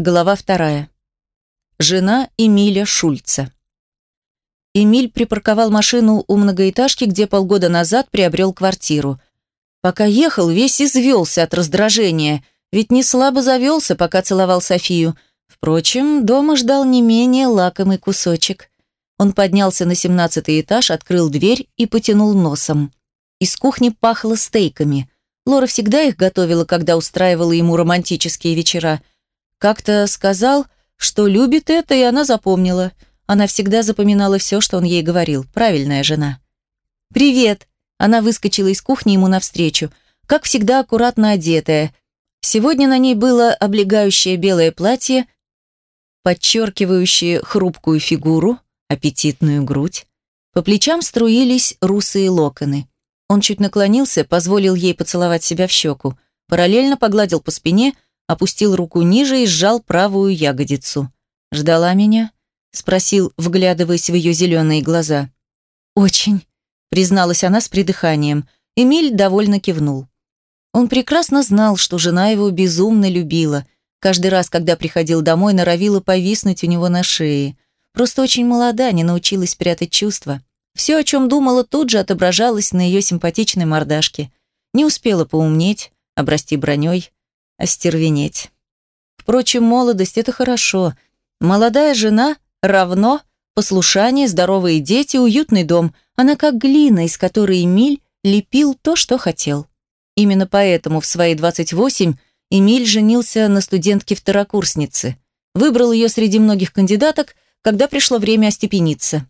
Глава вторая. Жена Эмиля Шульца. Эмиль припарковал машину у многоэтажки, где полгода назад приобрел квартиру. Пока ехал, весь извелся от раздражения, ведь не слабо завелся, пока целовал Софию. Впрочем, дома ждал не менее лакомый кусочек. Он поднялся на семнадцатый этаж, открыл дверь и потянул носом. Из кухни пахло стейками. Лора всегда их готовила, когда устраивала ему романтические вечера. Как-то сказал, что любит это, и она запомнила. Она всегда запоминала все, что он ей говорил. Правильная жена. «Привет!» Она выскочила из кухни ему навстречу. Как всегда, аккуратно одетая. Сегодня на ней было облегающее белое платье, подчеркивающее хрупкую фигуру, аппетитную грудь. По плечам струились русые локоны. Он чуть наклонился, позволил ей поцеловать себя в щеку, параллельно погладил по спине, опустил руку ниже и сжал правую ягодицу. «Ждала меня?» — спросил, вглядываясь в ее зеленые глаза. «Очень», — призналась она с придыханием. Эмиль довольно кивнул. Он прекрасно знал, что жена его безумно любила. Каждый раз, когда приходил домой, норовила повиснуть у него на шее. Просто очень молода, не научилась прятать чувства. Все, о чем думала, тут же отображалось на ее симпатичной мордашке. Не успела поумнеть, обрасти броней, остервенеть. Впрочем, молодость – это хорошо. Молодая жена равно послушание, здоровые дети, уютный дом. Она как глина, из которой Эмиль лепил то, что хотел. Именно поэтому в свои 28 Эмиль женился на студентке-второкурснице. Выбрал ее среди многих кандидаток – когда пришло время остепениться.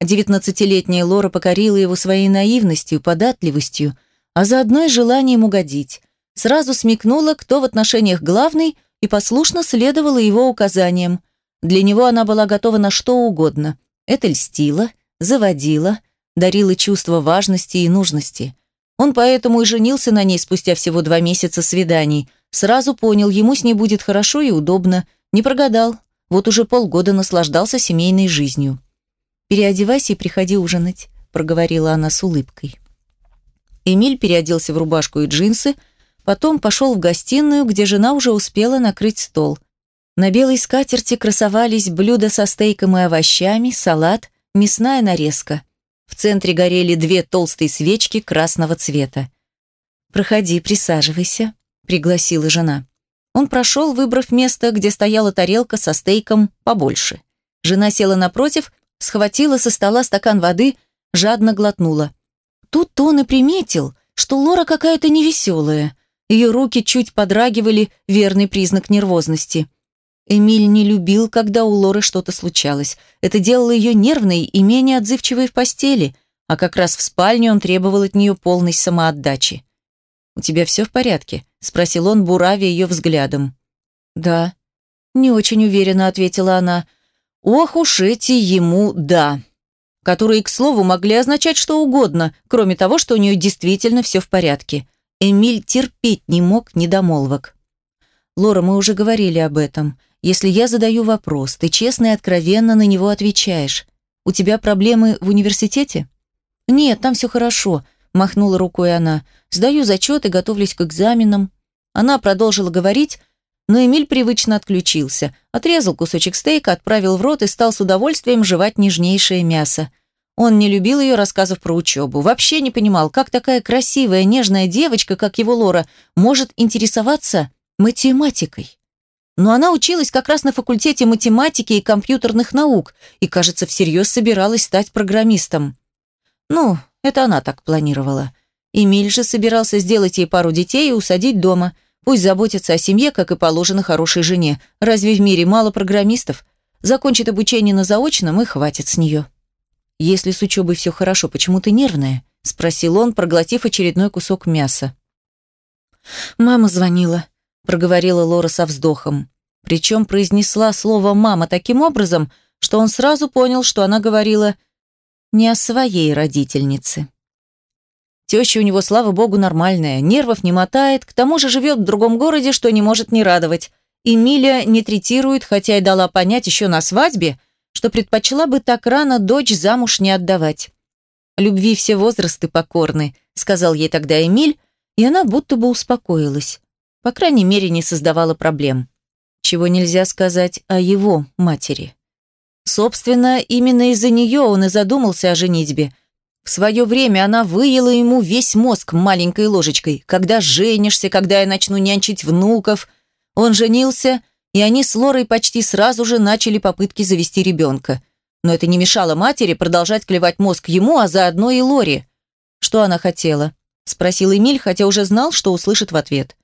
Девятнадцатилетняя Лора покорила его своей наивностью, податливостью, а заодно и желанием угодить. Сразу смекнула, кто в отношениях главный, и послушно следовала его указаниям. Для него она была готова на что угодно. Это льстило, заводило, дарило чувство важности и нужности. Он поэтому и женился на ней спустя всего два месяца свиданий. Сразу понял, ему с ней будет хорошо и удобно. Не прогадал, вот уже полгода наслаждался семейной жизнью. «Переодевайся и приходи ужинать», – проговорила она с улыбкой. Эмиль переоделся в рубашку и джинсы, потом пошел в гостиную, где жена уже успела накрыть стол. На белой скатерти красовались блюда со стейком и овощами, салат, мясная нарезка. В центре горели две толстые свечки красного цвета. «Проходи, присаживайся», – пригласила жена. Он прошел, выбрав место, где стояла тарелка со стейком побольше. Жена села напротив, схватила со стола стакан воды, жадно глотнула. Тут он и приметил, что Лора какая-то невеселая. Ее руки чуть подрагивали, верный признак нервозности. Эмиль не любил, когда у Лоры что-то случалось. Это делало ее нервной и менее отзывчивой в постели, а как раз в спальне он требовал от нее полной самоотдачи. «У тебя все в порядке?» – спросил он, буравя ее взглядом. «Да». Не очень уверенно ответила она. «Ох уж эти ему «да», которые, к слову, могли означать что угодно, кроме того, что у нее действительно все в порядке. Эмиль терпеть не мог недомолвок. «Лора, мы уже говорили об этом. Если я задаю вопрос, ты честно и откровенно на него отвечаешь. У тебя проблемы в университете?» «Нет, там все хорошо махнула рукой она. Сдаю зачет и готовлюсь к экзаменам. Она продолжила говорить, но Эмиль привычно отключился, отрезал кусочек стейка, отправил в рот и стал с удовольствием жевать нежнейшее мясо. Он не любил ее рассказов про учебу, вообще не понимал, как такая красивая, нежная девочка, как его Лора, может интересоваться математикой. Но она училась как раз на факультете математики и компьютерных наук и, кажется, всерьез собиралась стать программистом. Ну, это она так планировала. Эмиль же собирался сделать ей пару детей и усадить дома. Пусть заботится о семье, как и положено хорошей жене. Разве в мире мало программистов? Закончит обучение на заочном и хватит с нее. «Если с учебой все хорошо, почему ты нервная?» – спросил он, проглотив очередной кусок мяса. «Мама звонила», – проговорила Лора со вздохом. Причем произнесла слово «мама» таким образом, что он сразу понял, что она говорила не о своей родительнице. Теща у него, слава богу, нормальная, нервов не мотает, к тому же живет в другом городе, что не может не радовать. Эмилия не третирует, хотя и дала понять еще на свадьбе, что предпочла бы так рано дочь замуж не отдавать. «Любви все возрасты покорны», — сказал ей тогда Эмиль, и она будто бы успокоилась. По крайней мере, не создавала проблем. чего нельзя сказать о его матери. Собственно, именно из-за нее он и задумался о женитьбе. В свое время она выела ему весь мозг маленькой ложечкой. Когда женишься, когда я начну нянчить внуков. Он женился, и они с Лорой почти сразу же начали попытки завести ребенка. Но это не мешало матери продолжать клевать мозг ему, а заодно и Лоре. Что она хотела? Спросил Эмиль, хотя уже знал, что услышит в ответ.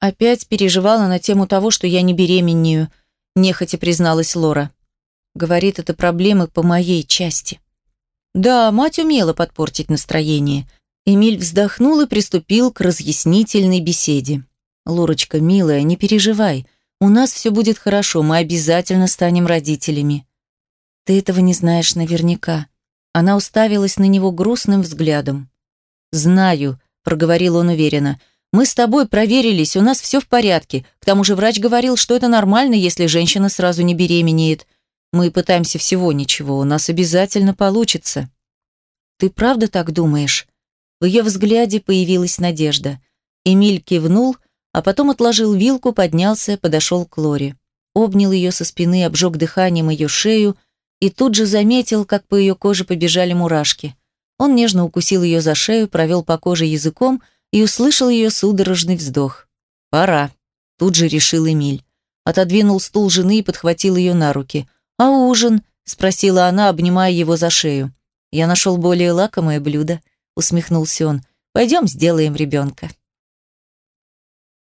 Опять переживала на тему того, что я не беременею, нехотя призналась Лора. Говорит, это проблемы по моей части. Да, мать умела подпортить настроение. Эмиль вздохнул и приступил к разъяснительной беседе. «Лорочка, милая, не переживай. У нас все будет хорошо, мы обязательно станем родителями». «Ты этого не знаешь наверняка». Она уставилась на него грустным взглядом. «Знаю», — проговорил он уверенно. «Мы с тобой проверились, у нас все в порядке. К тому же врач говорил, что это нормально, если женщина сразу не беременеет. Мы пытаемся всего ничего, у нас обязательно получится». «Ты правда так думаешь?» В ее взгляде появилась надежда. Эмиль кивнул, а потом отложил вилку, поднялся, подошел к Лоре. Обнял ее со спины, обжег дыханием ее шею и тут же заметил, как по ее коже побежали мурашки. Он нежно укусил ее за шею, провел по коже языком и услышал ее судорожный вздох. «Пора», – тут же решил Эмиль. Отодвинул стул жены и подхватил ее на руки. «А ужин?» – спросила она, обнимая его за шею. «Я нашел более лакомое блюдо», – усмехнулся он. «Пойдем сделаем ребенка».